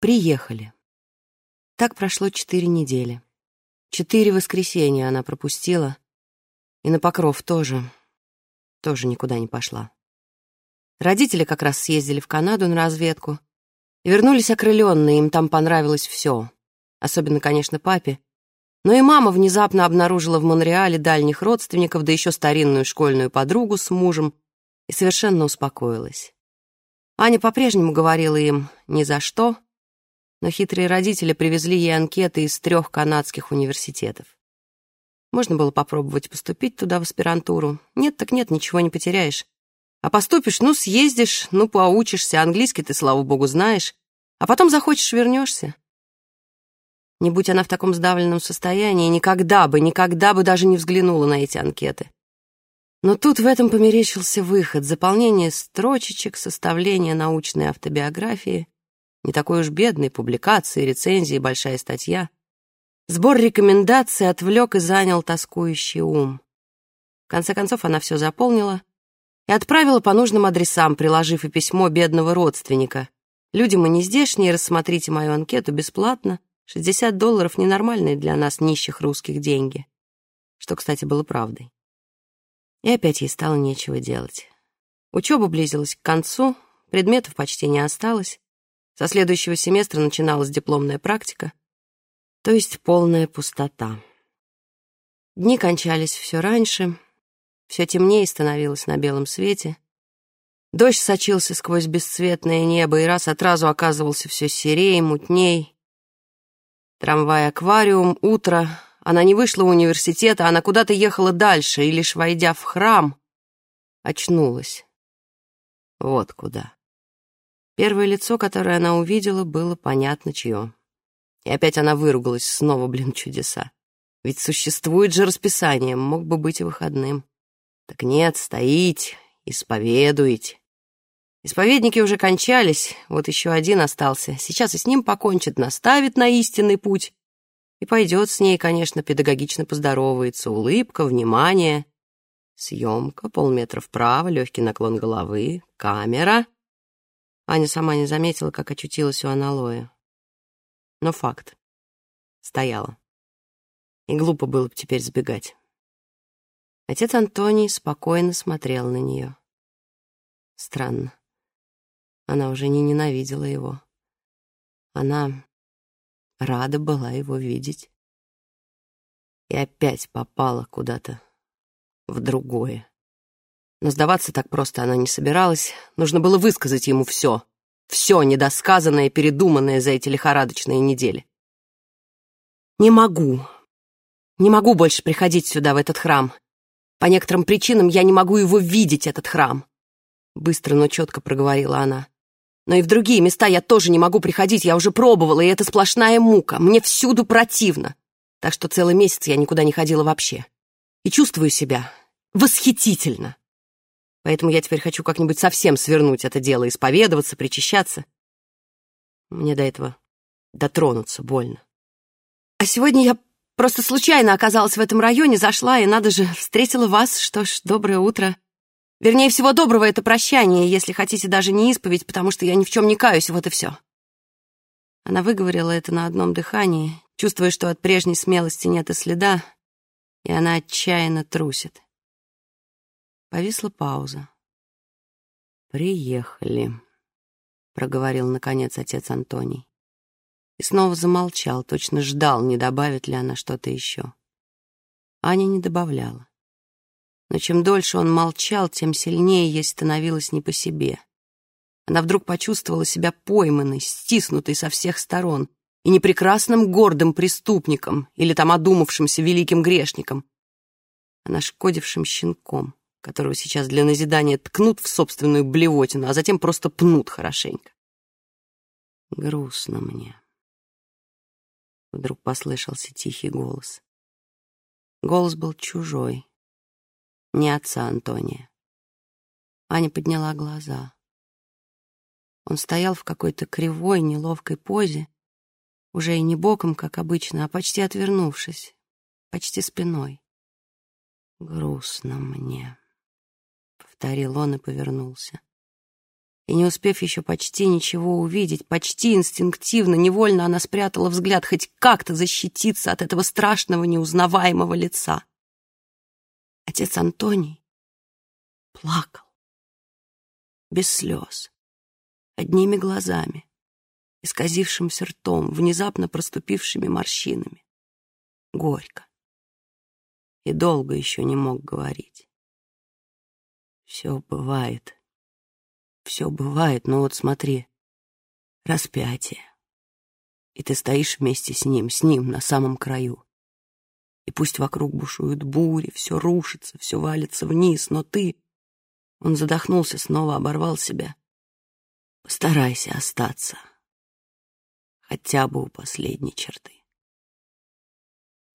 Приехали. Так прошло четыре недели. Четыре воскресенья она пропустила, и на Покров тоже, тоже никуда не пошла. Родители как раз съездили в Канаду на разведку и вернулись окрыленные, им там понравилось все. Особенно, конечно, папе. Но и мама внезапно обнаружила в Монреале дальних родственников, да еще старинную школьную подругу с мужем, и совершенно успокоилась. Аня по-прежнему говорила им «ни за что», но хитрые родители привезли ей анкеты из трех канадских университетов. Можно было попробовать поступить туда в аспирантуру. Нет, так нет, ничего не потеряешь. А поступишь, ну, съездишь, ну, поучишься, английский ты, слава богу, знаешь, а потом захочешь, вернешься. Не будь она в таком сдавленном состоянии, никогда бы, никогда бы даже не взглянула на эти анкеты. Но тут в этом померещился выход, заполнение строчечек, составление научной автобиографии, не такой уж бедной, публикации, рецензии, большая статья. Сбор рекомендаций отвлек и занял тоскующий ум. В конце концов она все заполнила и отправила по нужным адресам, приложив и письмо бедного родственника. «Люди мы не здешние, рассмотрите мою анкету бесплатно. 60 долларов — ненормальные для нас, нищих русских, деньги». Что, кстати, было правдой. И опять ей стало нечего делать. Учеба близилась к концу, предметов почти не осталось. Со следующего семестра начиналась дипломная практика, то есть полная пустота. Дни кончались все раньше, все темнее становилось на белом свете. Дождь сочился сквозь бесцветное небо и раз от разу оказывался все серее, мутней. Трамвай-аквариум, утро. Она не вышла у университета, она куда-то ехала дальше, и лишь войдя в храм, очнулась. Вот куда. Первое лицо, которое она увидела, было понятно чье. И опять она выругалась, снова, блин, чудеса. Ведь существует же расписание, мог бы быть и выходным. Так нет, стоить, исповедуете. Исповедники уже кончались, вот еще один остался. Сейчас и с ним покончит, наставит на истинный путь. И пойдет с ней, конечно, педагогично поздоровается. Улыбка, внимание. Съемка, полметра вправо, легкий наклон головы, камера. Аня сама не заметила, как очутилась у аналоя. Но факт. Стояла. И глупо было бы теперь сбегать. Отец Антоний спокойно смотрел на нее. Странно. Она уже не ненавидела его. Она рада была его видеть. И опять попала куда-то в другое. Но сдаваться так просто она не собиралась. Нужно было высказать ему все. Все недосказанное, передуманное за эти лихорадочные недели. «Не могу. Не могу больше приходить сюда, в этот храм. По некоторым причинам я не могу его видеть, этот храм. Быстро, но четко проговорила она. Но и в другие места я тоже не могу приходить, я уже пробовала, и это сплошная мука. Мне всюду противно. Так что целый месяц я никуда не ходила вообще. И чувствую себя восхитительно. Поэтому я теперь хочу как-нибудь совсем свернуть это дело, исповедоваться, причащаться. Мне до этого дотронуться больно. А сегодня я Просто случайно оказалась в этом районе, зашла и, надо же, встретила вас. Что ж, доброе утро. Вернее, всего доброго это прощание, если хотите даже не исповедь, потому что я ни в чем не каюсь, вот и все. Она выговорила это на одном дыхании, чувствуя, что от прежней смелости нет и следа, и она отчаянно трусит. Повисла пауза. «Приехали», — проговорил, наконец, отец Антоний и снова замолчал, точно ждал, не добавит ли она что-то еще. Аня не добавляла. Но чем дольше он молчал, тем сильнее ей становилось не по себе. Она вдруг почувствовала себя пойманной, стиснутой со всех сторон, и не прекрасным гордым преступником или там одумавшимся великим грешником, а нашкодившим щенком, которого сейчас для назидания ткнут в собственную блевотину, а затем просто пнут хорошенько. Грустно мне. Вдруг послышался тихий голос. Голос был чужой, не отца Антония. Аня подняла глаза. Он стоял в какой-то кривой, неловкой позе, уже и не боком, как обычно, а почти отвернувшись, почти спиной. «Грустно мне», — повторил он и повернулся. И не успев еще почти ничего увидеть, почти инстинктивно, невольно она спрятала взгляд, хоть как-то защититься от этого страшного неузнаваемого лица. Отец Антоний плакал. Без слез, одними глазами, исказившимся ртом, внезапно проступившими морщинами. Горько. И долго еще не мог говорить. Все бывает, все бывает, но вот смотри, распятие. И ты стоишь вместе с ним, с ним на самом краю. И пусть вокруг бушуют бури, все рушится, все валится вниз, но ты... Он задохнулся, снова оборвал себя. Постарайся остаться. Хотя бы у последней черты.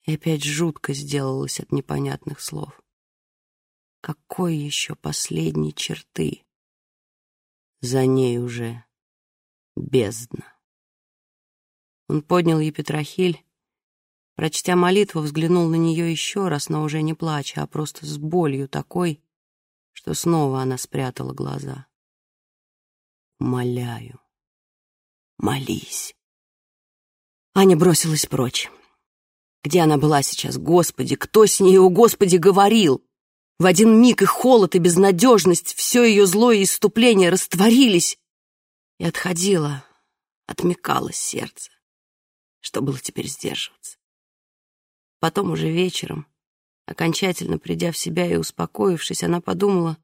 И опять жутко сделалось от непонятных слов. Какой еще последней черты? За ней уже бездна. Он поднял Епитрахиль, прочтя молитву, взглянул на нее еще раз, но уже не плача, а просто с болью такой, что снова она спрятала глаза. «Моляю, молись». Аня бросилась прочь. Где она была сейчас, Господи? Кто с ней, о Господи, говорил? В один миг и холод, и безнадежность, все ее злое иступление растворились. И отходило, отмекалось сердце. Что было теперь сдерживаться? Потом уже вечером, окончательно придя в себя и успокоившись, она подумала,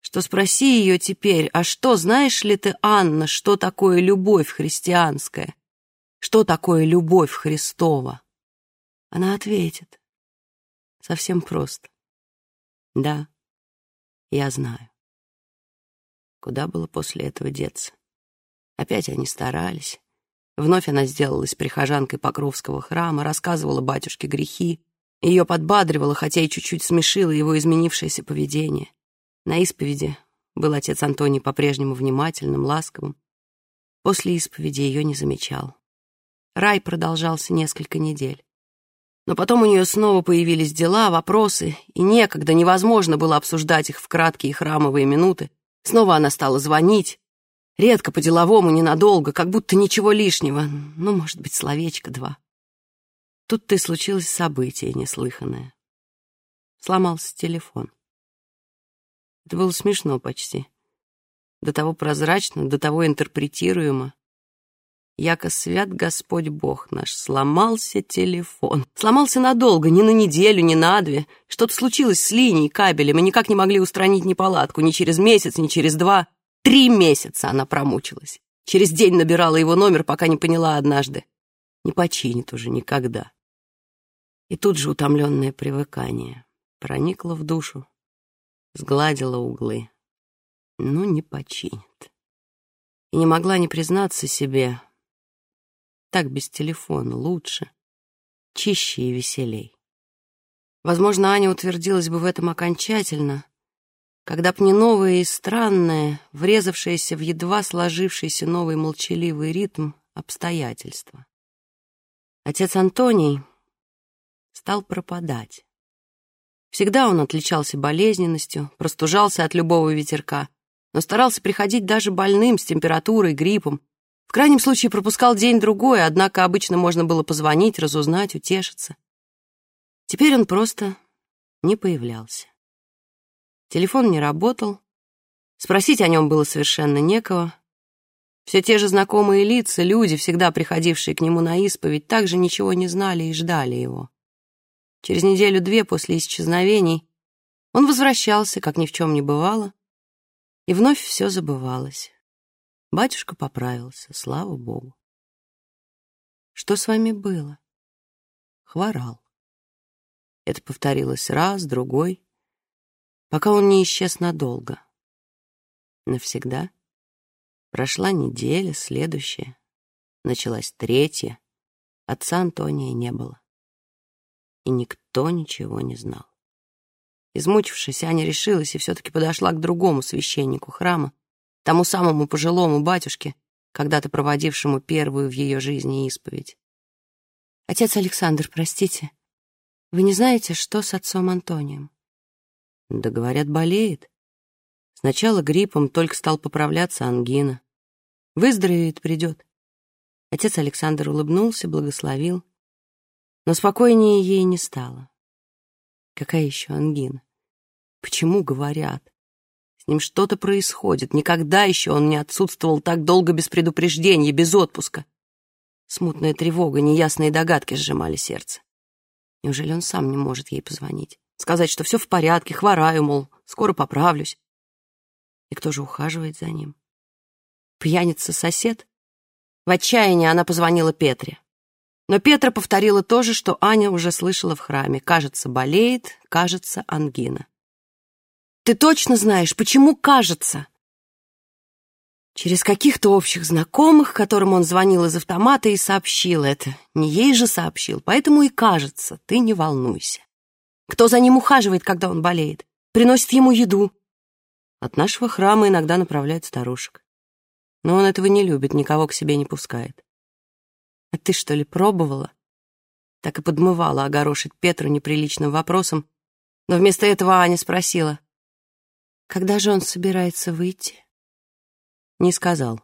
что спроси ее теперь, а что, знаешь ли ты, Анна, что такое любовь христианская? Что такое любовь Христова? Она ответит. Совсем просто. Да, я знаю. Куда было после этого деться? Опять они старались. Вновь она сделалась прихожанкой Покровского храма, рассказывала батюшке грехи. Ее подбадривало, хотя и чуть-чуть смешило его изменившееся поведение. На исповеди был отец Антоний по-прежнему внимательным, ласковым. После исповеди ее не замечал. Рай продолжался несколько недель. Но потом у нее снова появились дела, вопросы, и некогда невозможно было обсуждать их в краткие храмовые минуты. Снова она стала звонить. Редко, по-деловому, ненадолго, как будто ничего лишнего. Ну, может быть, словечко-два. Тут-то и случилось событие неслыханное. Сломался телефон. Это было смешно почти. До того прозрачно, до того интерпретируемо яко свят Господь Бог наш, сломался телефон. Сломался надолго, не на неделю, не на две. Что-то случилось с линией, кабелем, и никак не могли устранить неполадку ни через месяц, ни через два. Три месяца она промучилась. Через день набирала его номер, пока не поняла однажды. Не починит уже никогда. И тут же утомленное привыкание проникло в душу, сгладило углы. Ну, не починит. И не могла не признаться себе, так без телефона лучше, чище и веселей. Возможно, Аня утвердилась бы в этом окончательно, когда б не новое и странное, врезавшееся в едва сложившийся новый молчаливый ритм обстоятельства. Отец Антоний стал пропадать. Всегда он отличался болезненностью, простужался от любого ветерка, но старался приходить даже больным с температурой, гриппом, в крайнем случае пропускал день-другой, однако обычно можно было позвонить, разузнать, утешиться. Теперь он просто не появлялся. Телефон не работал, спросить о нем было совершенно некого. Все те же знакомые лица, люди, всегда приходившие к нему на исповедь, также ничего не знали и ждали его. Через неделю-две после исчезновений он возвращался, как ни в чем не бывало, и вновь все забывалось. Батюшка поправился, слава богу. Что с вами было? Хворал. Это повторилось раз, другой, пока он не исчез надолго. Навсегда. Прошла неделя, следующая. Началась третья. Отца Антония не было. И никто ничего не знал. Измучившись, Аня решилась и все-таки подошла к другому священнику храма, тому самому пожилому батюшке, когда-то проводившему первую в ее жизни исповедь. «Отец Александр, простите, вы не знаете, что с отцом Антонием?» «Да, говорят, болеет. Сначала гриппом, только стал поправляться ангина. Выздоровеет, придет. Отец Александр улыбнулся, благословил. Но спокойнее ей не стало. Какая еще ангина? Почему говорят? Ним что-то происходит. Никогда еще он не отсутствовал так долго без предупреждения, без отпуска. Смутная тревога, неясные догадки сжимали сердце. Неужели он сам не может ей позвонить? Сказать, что все в порядке, хвораю, мол, скоро поправлюсь. И кто же ухаживает за ним? Пьяница-сосед? В отчаянии она позвонила Петре. Но Петра повторила то же, что Аня уже слышала в храме. Кажется, болеет, кажется, ангина. «Ты точно знаешь, почему кажется?» Через каких-то общих знакомых, которым он звонил из автомата и сообщил это. Не ей же сообщил, поэтому и кажется, ты не волнуйся. Кто за ним ухаживает, когда он болеет? Приносит ему еду. От нашего храма иногда направляют старушек. Но он этого не любит, никого к себе не пускает. А ты что ли пробовала? Так и подмывала огорошить Петру неприличным вопросом, но вместо этого Аня спросила, когда же он собирается выйти? Не сказал.